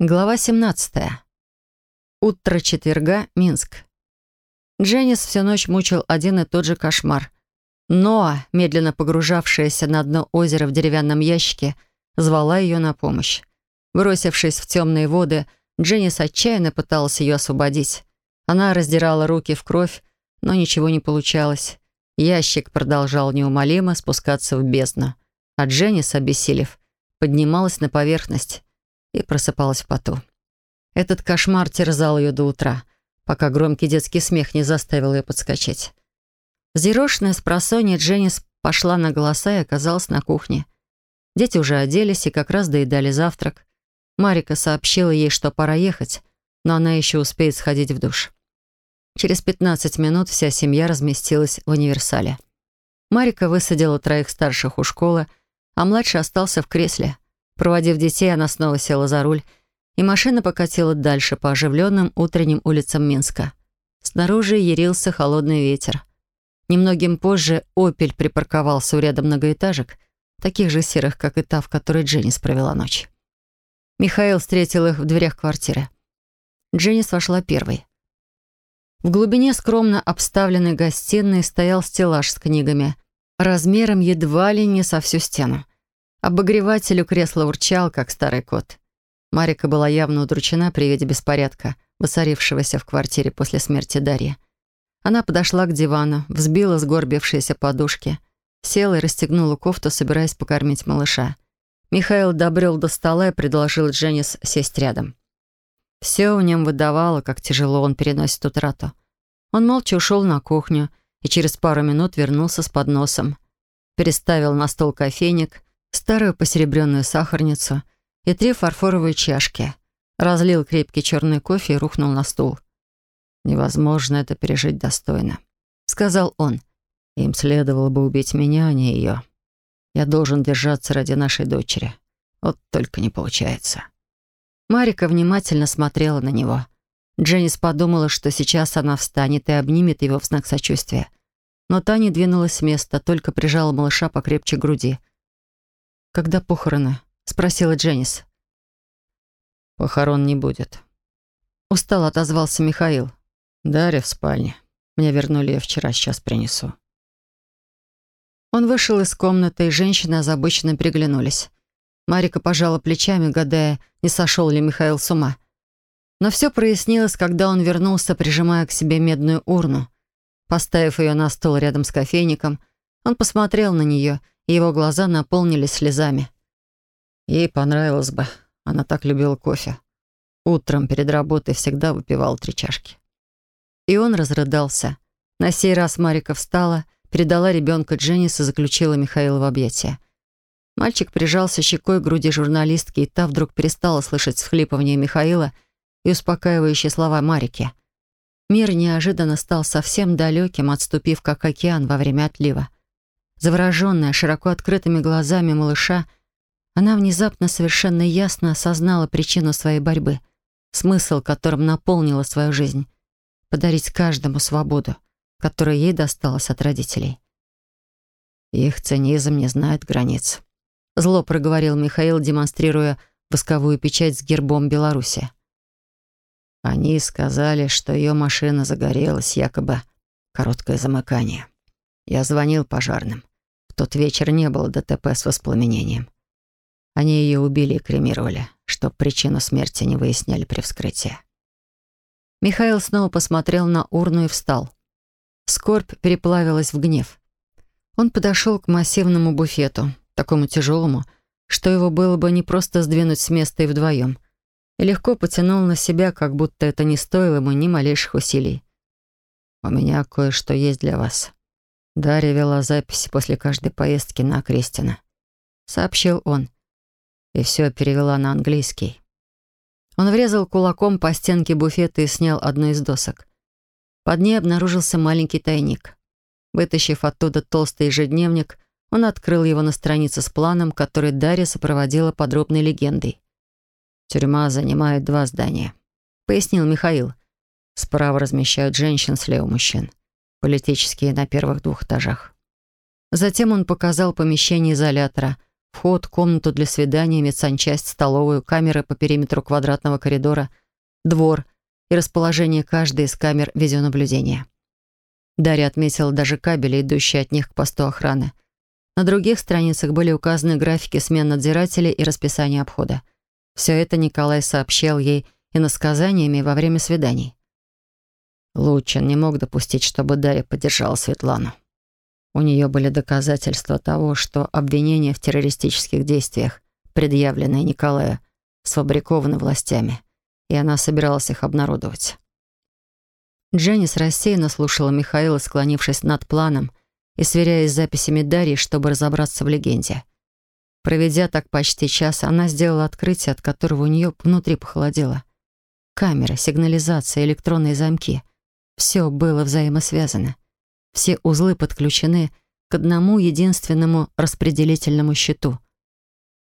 Глава 17. Утро четверга, Минск. Дженнис всю ночь мучил один и тот же кошмар. Ноа, медленно погружавшаяся на дно озера в деревянном ящике, звала ее на помощь. Бросившись в темные воды, Дженнис отчаянно пыталась ее освободить. Она раздирала руки в кровь, но ничего не получалось. Ящик продолжал неумолимо спускаться в бездну, а Дженнис, обессилев, поднималась на поверхность и просыпалась в поту. Этот кошмар терзал ее до утра, пока громкий детский смех не заставил ее подскочить. Взъерошенная с просонья Дженнис пошла на голоса и оказалась на кухне. Дети уже оделись и как раз доедали завтрак. Марика сообщила ей, что пора ехать, но она еще успеет сходить в душ. Через 15 минут вся семья разместилась в универсале. Марика высадила троих старших у школы, а младший остался в кресле — Проводив детей, она снова села за руль, и машина покатила дальше по оживленным утренним улицам Минска. Снаружи ярился холодный ветер. Немногим позже «Опель» припарковался у ряда многоэтажек, таких же серых, как и та, в которой Дженнис провела ночь. Михаил встретил их в дверях квартиры. Дженнис вошла первой. В глубине скромно обставленной гостиной стоял стеллаж с книгами, размером едва ли не со всю стену. Обогреватель у кресла урчал, как старый кот. Марика была явно удручена при виде беспорядка, воцарившегося в квартире после смерти Дарьи. Она подошла к дивану, взбила сгорбившиеся подушки, села и расстегнула кофту, собираясь покормить малыша. Михаил добрел до стола и предложил Дженнис сесть рядом. Все в нем выдавало, как тяжело он переносит утрату. Он молча ушел на кухню и через пару минут вернулся с подносом. Переставил на стол кофейник — старую посеребренную сахарницу и три фарфоровые чашки. Разлил крепкий черный кофе и рухнул на стул. «Невозможно это пережить достойно», — сказал он. «Им следовало бы убить меня, а не ее. Я должен держаться ради нашей дочери. Вот только не получается». Марика внимательно смотрела на него. Дженнис подумала, что сейчас она встанет и обнимет его в знак сочувствия. Но та не двинулась с места, только прижала малыша покрепче к груди. «Когда похороны?» — спросила Дженнис. «Похорон не будет». Устал отозвался Михаил. «Дарья в спальне. Мне вернули ее вчера, сейчас принесу». Он вышел из комнаты, и женщины озабоченно приглянулись. Марика пожала плечами, гадая, не сошел ли Михаил с ума. Но все прояснилось, когда он вернулся, прижимая к себе медную урну. Поставив ее на стол рядом с кофейником, он посмотрел на нее — его глаза наполнились слезами. Ей понравилось бы. Она так любила кофе. Утром перед работой всегда выпивал три чашки. И он разрыдался. На сей раз Марика встала, передала ребенка Дженнис и заключила Михаила в объятия. Мальчик прижался щекой к груди журналистки, и та вдруг перестала слышать схлипывание Михаила и успокаивающие слова Марики. Мир неожиданно стал совсем далеким, отступив как океан во время отлива. Завороженная, широко открытыми глазами малыша, она внезапно совершенно ясно осознала причину своей борьбы, смысл, которым наполнила свою жизнь — подарить каждому свободу, которая ей досталась от родителей. «Их цинизм не знает границ», — зло проговорил Михаил, демонстрируя восковую печать с гербом Беларуси. Они сказали, что ее машина загорелась, якобы короткое замыкание. Я звонил пожарным тот вечер не было ДТП с воспламенением. Они ее убили и кремировали, чтоб причину смерти не выясняли при вскрытии. Михаил снова посмотрел на урну и встал. Скорбь переплавилась в гнев. Он подошел к массивному буфету, такому тяжелому, что его было бы не просто сдвинуть с места и вдвоем, и легко потянул на себя, как будто это не стоило ему ни малейших усилий. «У меня кое-что есть для вас», Дарья вела записи после каждой поездки на Крестина. Сообщил он. И все перевела на английский. Он врезал кулаком по стенке буфета и снял одну из досок. Под ней обнаружился маленький тайник. Вытащив оттуда толстый ежедневник, он открыл его на странице с планом, который Дарья сопроводила подробной легендой. «Тюрьма занимает два здания», — пояснил Михаил. «Справа размещают женщин, слева мужчин политические на первых двух этажах. Затем он показал помещение изолятора, Вход, комнату для свидания, медсанчасть, столовую, камеры по периметру квадратного коридора, двор и расположение каждой из камер видеонаблюдения. Дарья отметила даже кабели, идущие от них к посту охраны. На других страницах были указаны графики смен надзирателей и расписание обхода. Все это Николай сообщал ей и насказаниями во время свиданий. Лучин не мог допустить, чтобы Дарья поддержала Светлану. У нее были доказательства того, что обвинения в террористических действиях, предъявленные Николаю, сфабрикованы властями, и она собиралась их обнародовать. Дженнис рассеянно слушала Михаила, склонившись над планом и сверяясь с записями Дарьи, чтобы разобраться в легенде. Проведя так почти час, она сделала открытие, от которого у нее внутри похолодело. Камеры, сигнализация, электронные замки — все было взаимосвязано. Все узлы подключены к одному единственному распределительному счету.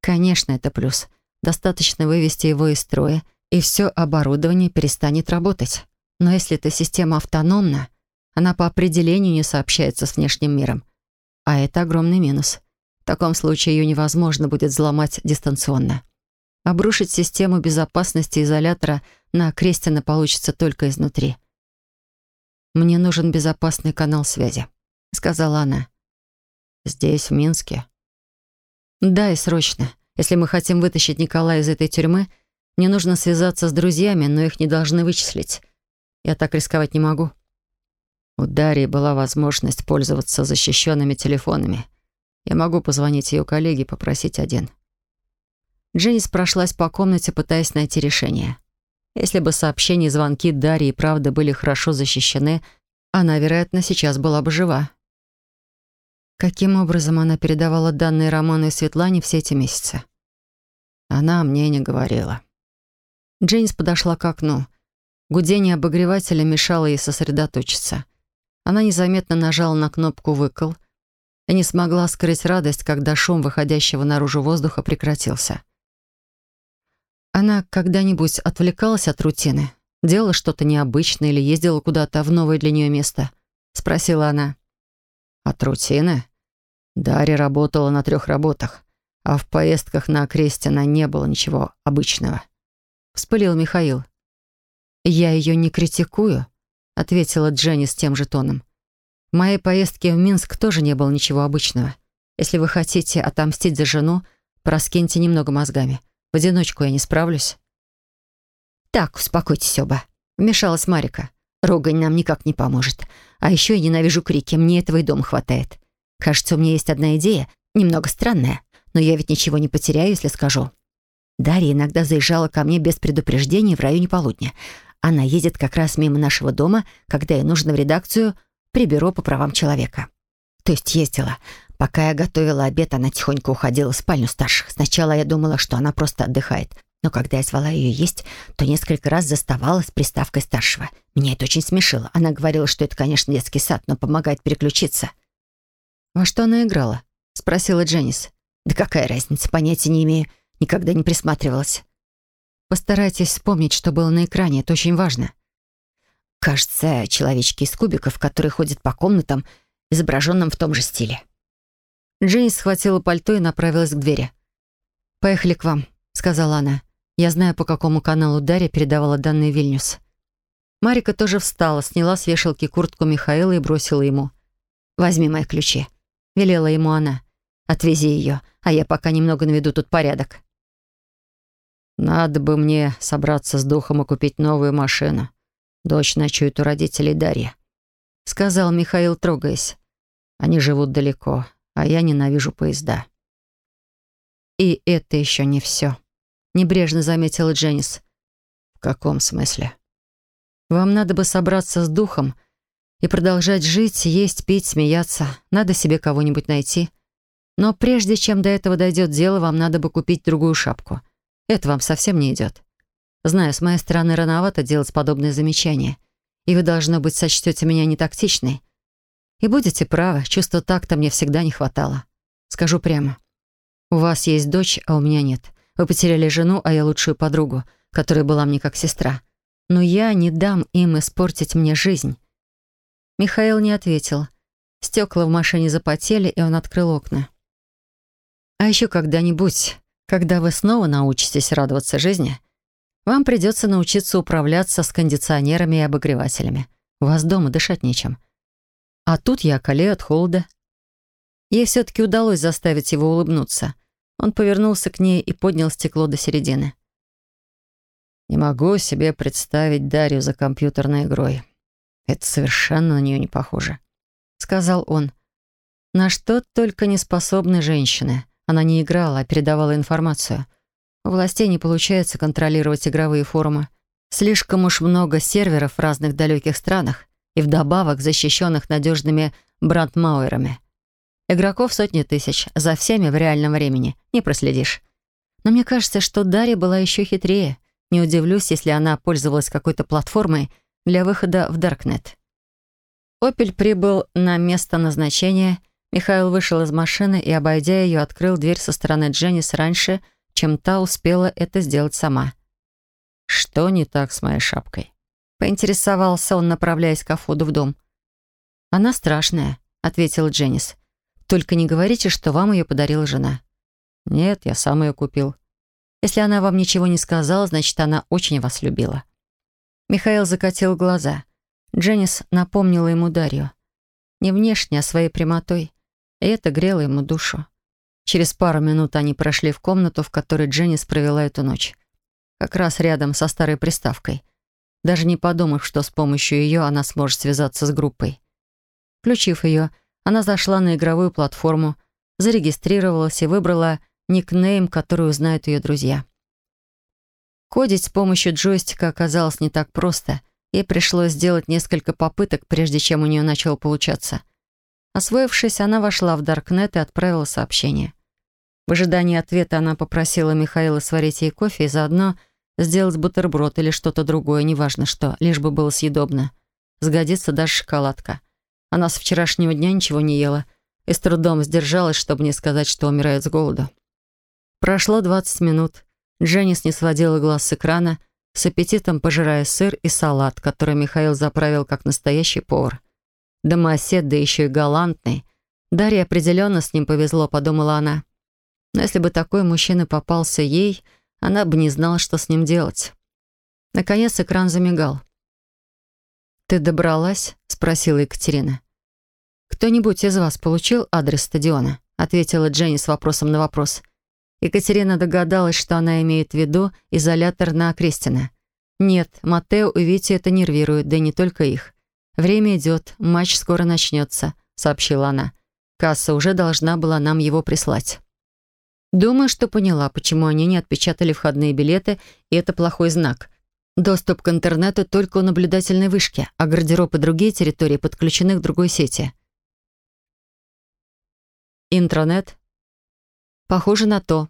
Конечно, это плюс. Достаточно вывести его из строя, и все оборудование перестанет работать. Но если эта система автономна, она по определению не сообщается с внешним миром. А это огромный минус. В таком случае ее невозможно будет взломать дистанционно. Обрушить систему безопасности изолятора на Крестина получится только изнутри. «Мне нужен безопасный канал связи», — сказала она. «Здесь, в Минске?» «Да, и срочно. Если мы хотим вытащить Николая из этой тюрьмы, мне нужно связаться с друзьями, но их не должны вычислить. Я так рисковать не могу». У Дарьи была возможность пользоваться защищенными телефонами. Я могу позвонить ее коллеге и попросить один. Дженнис прошлась по комнате, пытаясь найти решение. Если бы сообщения и звонки Дарьи и правда были хорошо защищены, она, вероятно, сейчас была бы жива. Каким образом она передавала данные Роману и Светлане все эти месяцы? Она мне не говорила. Джейнс подошла к окну. Гудение обогревателя мешало ей сосредоточиться. Она незаметно нажала на кнопку «выкол» и не смогла скрыть радость, когда шум выходящего наружу воздуха прекратился. Она когда-нибудь отвлекалась от рутины? Делала что-то необычное или ездила куда-то в новое для нее место? Спросила она. От рутины? Дарья работала на трех работах, а в поездках на Крестина не было ничего обычного. Вспылил Михаил. «Я ее не критикую», — ответила Дженни с тем же тоном. «В моей поездке в Минск тоже не было ничего обычного. Если вы хотите отомстить за жену, проскиньте немного мозгами. В одиночку я не справлюсь». «Так, успокойтесь оба», — вмешалась Марика. «Ругань нам никак не поможет. А еще я ненавижу крики, мне этого и дома хватает. Кажется, у меня есть одна идея, немного странная, но я ведь ничего не потеряю, если скажу. Дарья иногда заезжала ко мне без предупреждения в районе полудня. Она едет как раз мимо нашего дома, когда ей нужно в редакцию при бюро по правам человека. То есть ездила. Пока я готовила обед, она тихонько уходила в спальню старших. Сначала я думала, что она просто отдыхает. Но когда я звала ее есть, то несколько раз заставала с приставкой старшего. Меня это очень смешило. Она говорила, что это, конечно, детский сад, но помогает переключиться. «Во что она играла?» — спросила Дженнис. «Да какая разница, понятия не имею. Никогда не присматривалась». «Постарайтесь вспомнить, что было на экране. Это очень важно». «Кажется, человечки из кубиков, которые ходят по комнатам, изображенным в том же стиле». Дженни схватила пальто и направилась к двери. «Поехали к вам», — сказала она. «Я знаю, по какому каналу Дарья передавала данные Вильнюс». Марика тоже встала, сняла с вешалки куртку Михаила и бросила ему. «Возьми мои ключи», — велела ему она. «Отвези ее, а я пока немного наведу тут порядок». «Надо бы мне собраться с духом и купить новую машину. Дочь ночует у родителей Дарьи», — сказал Михаил, трогаясь. «Они живут далеко, а я ненавижу поезда. «И это еще не все», — небрежно заметила Дженнис. «В каком смысле?» «Вам надо бы собраться с духом и продолжать жить, есть, пить, смеяться. Надо себе кого-нибудь найти. Но прежде чем до этого дойдет дело, вам надо бы купить другую шапку. Это вам совсем не идет. Знаю, с моей стороны рановато делать подобные замечания, и вы, должно быть, сочтете меня нетактичной. И будете правы, чувства такта мне всегда не хватало. Скажу прямо. У вас есть дочь, а у меня нет. Вы потеряли жену, а я лучшую подругу, которая была мне как сестра. Но я не дам им испортить мне жизнь». Михаил не ответил. Стекла в машине запотели, и он открыл окна. А еще когда-нибудь, когда вы снова научитесь радоваться жизни, вам придется научиться управляться с кондиционерами и обогревателями. У вас дома дышать нечем. А тут я околею от холода. Ей все-таки удалось заставить его улыбнуться. Он повернулся к ней и поднял стекло до середины. «Не могу себе представить Дарью за компьютерной игрой. Это совершенно на нее не похоже», — сказал он. «На что только не способны женщины. Она не играла, а передавала информацию. У властей не получается контролировать игровые форумы. Слишком уж много серверов в разных далеких странах и вдобавок защищенных надежными брандмауэрами. Игроков сотни тысяч, за всеми в реальном времени, не проследишь. Но мне кажется, что Дарья была еще хитрее. Не удивлюсь, если она пользовалась какой-то платформой для выхода в Даркнет. «Опель» прибыл на место назначения. Михаил вышел из машины и, обойдя ее, открыл дверь со стороны Дженнис раньше, чем та успела это сделать сама. «Что не так с моей шапкой?» Поинтересовался он, направляясь к входу в дом. «Она страшная», — ответила Дженнис. «Только не говорите, что вам ее подарила жена». «Нет, я сам ее купил». «Если она вам ничего не сказала, значит, она очень вас любила». Михаил закатил глаза. Дженнис напомнила ему Дарью. Не внешне, а своей прямотой. И это грело ему душу. Через пару минут они прошли в комнату, в которой Дженнис провела эту ночь. Как раз рядом со старой приставкой. Даже не подумав, что с помощью ее она сможет связаться с группой. Включив ее, она зашла на игровую платформу, зарегистрировалась и выбрала никнейм, который узнают ее друзья. Кодить с помощью джойстика оказалось не так просто. Ей пришлось сделать несколько попыток, прежде чем у нее начало получаться. Освоившись, она вошла в Даркнет и отправила сообщение. В ожидании ответа она попросила Михаила сварить ей кофе и заодно сделать бутерброд или что-то другое, неважно что, лишь бы было съедобно. Сгодится даже шоколадка. Она с вчерашнего дня ничего не ела и с трудом сдержалась, чтобы не сказать, что умирает с голоду. Прошло 20 минут. Дженнис не сводила глаз с экрана, с аппетитом пожирая сыр и салат, который Михаил заправил как настоящий повар. Домосед, да еще и галантный. Дарье определенно с ним повезло, подумала она. Но если бы такой мужчина попался ей, она бы не знала, что с ним делать. Наконец экран замигал. «Ты добралась?» — спросила Екатерина. «Кто-нибудь из вас получил адрес стадиона?» — ответила Дженни с вопросом на вопрос. Екатерина догадалась, что она имеет в виду изолятор на Крестина. Нет, Матео и Вити это нервирует, да и не только их. «Время идет, матч скоро начнется», — сообщила она. «Касса уже должна была нам его прислать». Думаю, что поняла, почему они не отпечатали входные билеты, и это плохой знак. Доступ к интернету только у наблюдательной вышки, а гардероб и другие территории подключены к другой сети. Интранет? Похоже на то.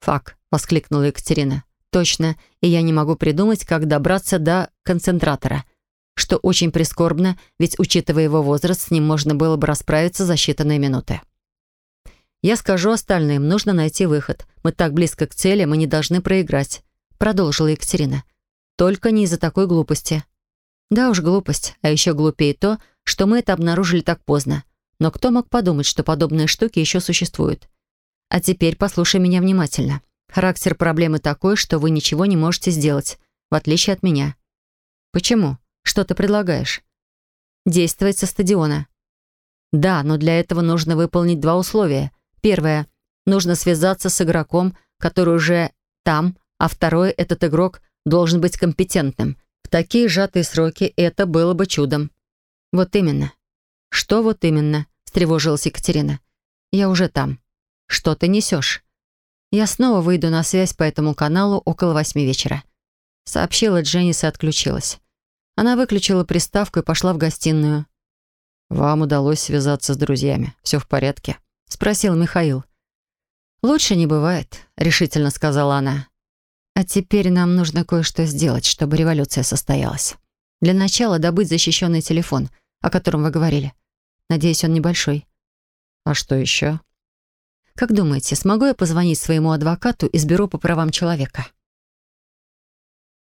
Фак, воскликнула Екатерина. Точно, и я не могу придумать, как добраться до концентратора. Что очень прискорбно, ведь, учитывая его возраст, с ним можно было бы расправиться за считанные минуты. Я скажу остальным, нужно найти выход. Мы так близко к цели, мы не должны проиграть», — продолжила Екатерина. «Только не из-за такой глупости». «Да уж, глупость. А еще глупее то, что мы это обнаружили так поздно. Но кто мог подумать, что подобные штуки еще существуют? А теперь послушай меня внимательно. Характер проблемы такой, что вы ничего не можете сделать, в отличие от меня». «Почему? Что ты предлагаешь?» «Действовать со стадиона». «Да, но для этого нужно выполнить два условия. Первое. Нужно связаться с игроком, который уже там, а второе, этот игрок должен быть компетентным. В такие сжатые сроки это было бы чудом. Вот именно. Что вот именно? встревожилась Екатерина. Я уже там. Что ты несешь? Я снова выйду на связь по этому каналу около восьми вечера. Сообщила Дженнис и отключилась. Она выключила приставку и пошла в гостиную. «Вам удалось связаться с друзьями. Все в порядке?» — спросил Михаил. «Лучше не бывает», — решительно сказала она. «А теперь нам нужно кое-что сделать, чтобы революция состоялась. Для начала добыть защищенный телефон, о котором вы говорили. Надеюсь, он небольшой». «А что еще?» «Как думаете, смогу я позвонить своему адвокату из Бюро по правам человека?»